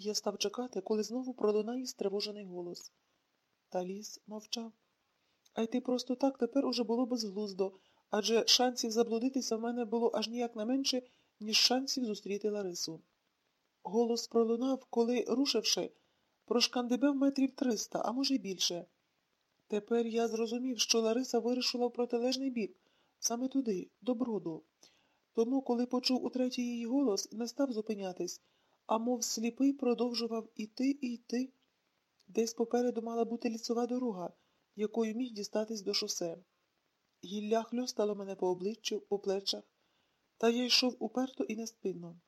Я став чекати, коли знову пролунає стривожений голос. Та ліс мовчав. А йти просто так тепер уже було безглуздо, адже шансів заблудитися в мене було аж ніяк не менше, ніж шансів зустріти Ларису. Голос пролунав, коли, рушивши, прошкандибав метрів триста, а може й більше. Тепер я зрозумів, що Лариса вирішила в протилежний бік, саме туди, до броду. Тому, коли почув утретє її голос, не став зупинятись, а мов сліпий продовжував іти і йти. Десь попереду мала бути лісова дорога, якою міг дістатись до шосе. Гілля хльостало мене по обличчю, по плечах, та я йшов уперто і неспинно.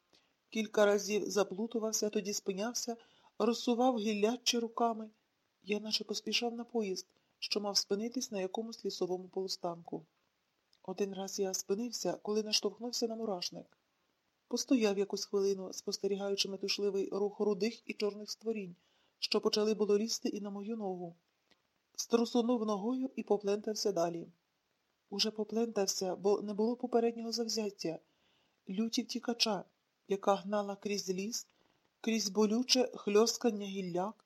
Кілька разів заплутувався, тоді спинявся, розсував гілляче руками. Я наче поспішав на поїзд, що мав спинитись на якомусь лісовому полустанку. Один раз я спинився, коли наштовхнувся на мурашник. Постояв якусь хвилину, спостерігаючи метушливий рух рудих і чорних створінь, що почали було лізти і на мою ногу. Струсунув ногою і поплентався далі. Уже поплентався, бо не було попереднього завзяття, люті втікача, яка гнала крізь ліс, крізь болюче хльоскання гілляк,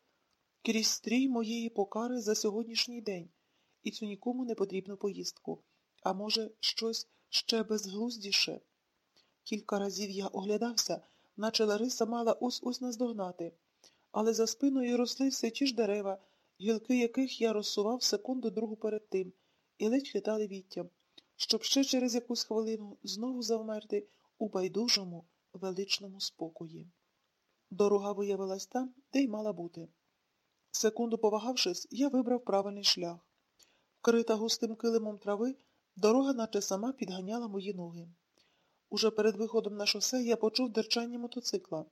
крізь стрій моєї покари за сьогоднішній день і цю нікому не потрібну поїздку, а може, щось ще безглуздіше. Кілька разів я оглядався, наче Лариса мала ось ось наздогнати, але за спиною росли все ті ж дерева, гілки яких я розсував секунду другу перед тим, і ледь хитали віттям, щоб ще через якусь хвилину знову завмерти у байдужому, величному спокої. Дорога виявилась там, де й мала бути. Секунду повагавшись, я вибрав правильний шлях. Вкрита густим килимом трави, дорога наче сама підганяла мої ноги. Уже перед виходом на шосе я почув дерчання мотоцикла.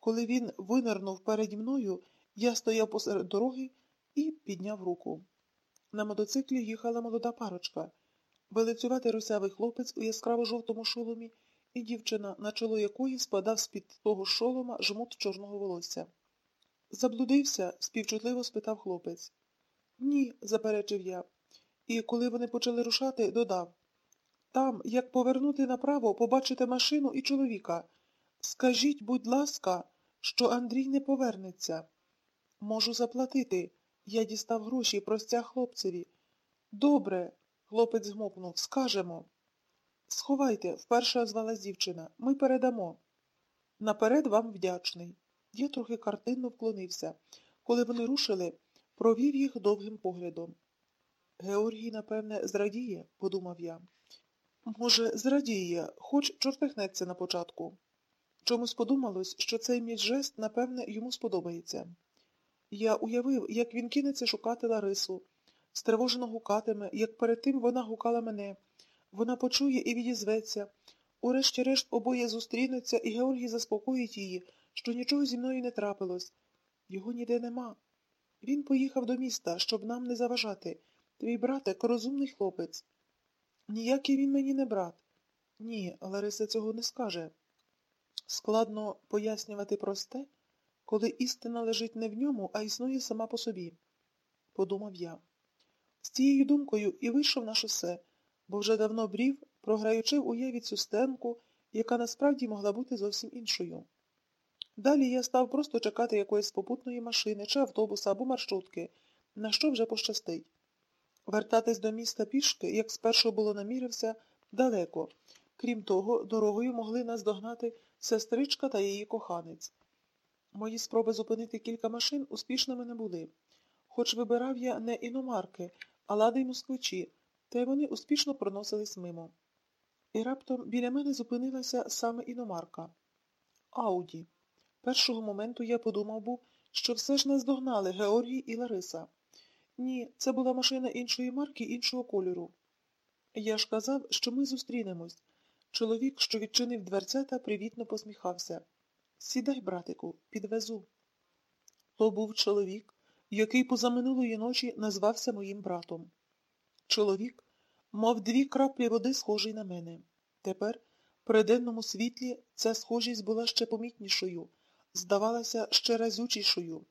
Коли він винирнув переді мною, я стояв посеред дороги і підняв руку. На мотоциклі їхала молода парочка, велицюватий русявий хлопець у яскраво жовтому шоломі і дівчина, на чоло якої спадав з-під того шолома жмут чорного волосся. Заблудився? співчутливо спитав хлопець. Ні, заперечив я. І коли вони почали рушати, додав там, як повернути направо, побачите машину і чоловіка. Скажіть, будь ласка, що Андрій не повернеться. Можу заплатити. Я дістав гроші, простяг хлопцеві. Добре, хлопець змокнув, скажемо. Сховайте, вперше озвалась дівчина. Ми передамо. Наперед вам вдячний. Я трохи картинно вклонився. Коли вони рушили, провів їх довгим поглядом. Георгій, напевне, зрадіє, подумав я. Може, зрадіє, хоч чортихнеться на початку. Чомусь подумалось, що цей мій жест, напевне, йому сподобається. Я уявив, як він кинеться шукати Ларису, стривожено гукатиме, як перед тим вона гукала мене. Вона почує і відізветься. Урешті-решт обоє зустрінуться, і Георгій заспокоїть її, що нічого зі мною не трапилось. Його ніде нема. Він поїхав до міста, щоб нам не заважати. Твій братик розумний хлопець. Ніякий він мені не брат. Ні, Лариса цього не скаже. Складно пояснювати просте, коли істина лежить не в ньому, а існує сама по собі, подумав я. З цією думкою і вийшов на шосе, бо вже давно брів, програючи в уяві цю стенку, яка насправді могла бути зовсім іншою. Далі я став просто чекати якоїсь попутної машини, чи автобуса або маршрутки, на що вже пощастить. Вертатись до міста пішки, як спершу було намірився, далеко. Крім того, дорогою могли нас догнати сестричка та її коханець. Мої спроби зупинити кілька машин успішними не були. Хоч вибирав я не іномарки, а лади й москвичі, та й вони успішно проносились мимо. І раптом біля мене зупинилася саме іномарка. Ауді. Першого моменту я подумав був, що все ж нас догнали Георгій і Лариса. Ні, це була машина іншої марки, іншого кольору. Я ж казав, що ми зустрінемось. Чоловік, що відчинив дверцята, привітно посміхався. Сідай, братику, підвезу. То був чоловік, який позаминулої ночі назвався моїм братом. Чоловік, мав дві краплі води, схожий на мене. Тепер, при денному світлі, ця схожість була ще помітнішою, здавалася ще разючішою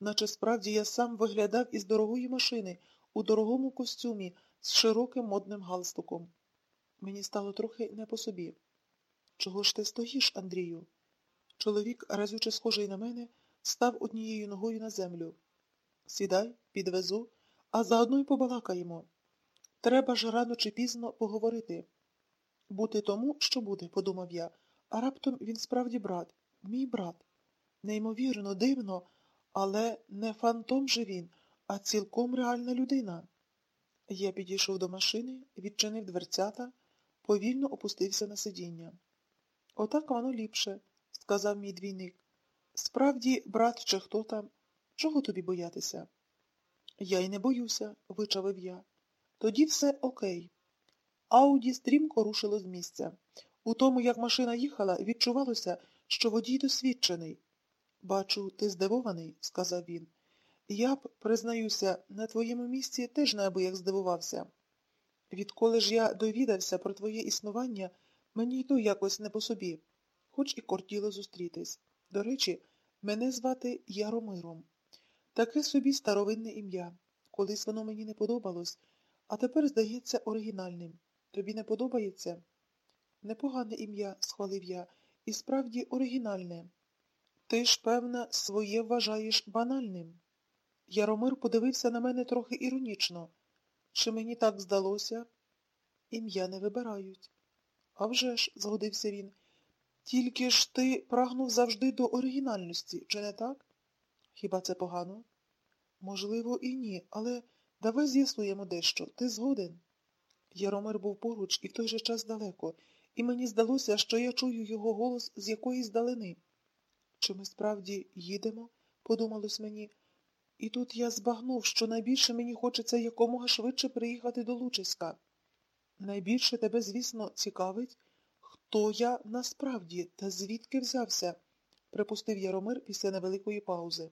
наче справді я сам виглядав із дорогої машини у дорогому костюмі з широким модним галстуком. Мені стало трохи не по собі. Чого ж ти стоїш, Андрію? Чоловік, разюче схожий на мене, став однією ногою на землю. Сідай, підвезу, а заодно й побалакаємо. Треба ж рано чи пізно поговорити. Бути тому, що буде, подумав я, а раптом він справді брат, мій брат. Неймовірно, дивно, але не фантом же він, а цілком реальна людина. Я підійшов до машини, відчинив дверцята, повільно опустився на сидіння. Отак воно ліпше, сказав мій двійник. Справді, брат, чи хто там, чого тобі боятися? Я й не боюся, вичавив я. Тоді все окей. Ауді стрімко рушило з місця. У тому, як машина їхала, відчувалося, що водій досвідчений. Бачу, ти здивований, сказав він. Я б, признаюся, на твоєму місці теж неабияк здивувався. Відколи ж я довідався про твоє існування, мені й то якось не по собі, хоч і кортіло зустрітись. До речі, мене звати Яромиром. Таке собі старовинне ім'я. Колись воно мені не подобалось, а тепер здається оригінальним. Тобі не подобається? Непогане ім'я, схвалив я, і справді оригінальне. Ти ж, певно, своє вважаєш банальним. Яромир подивився на мене трохи іронічно. Чи мені так здалося? Ім'я не вибирають. «А вже ж», – згодився він, тільки ж ти прагнув завжди до оригінальності, чи не так? Хіба це погано? Можливо, і ні, але давай з'ясуємо дещо. Ти згоден? Яромир був поруч і в той же час далеко, і мені здалося, що я чую його голос з якоїсь далини. Чи ми справді їдемо? подумалось мені. І тут я збагнув, що найбільше мені хочеться якомога швидше приїхати до Лучиська. Найбільше тебе, звісно, цікавить, хто я насправді та звідки взявся, припустив Яромир після невеликої паузи.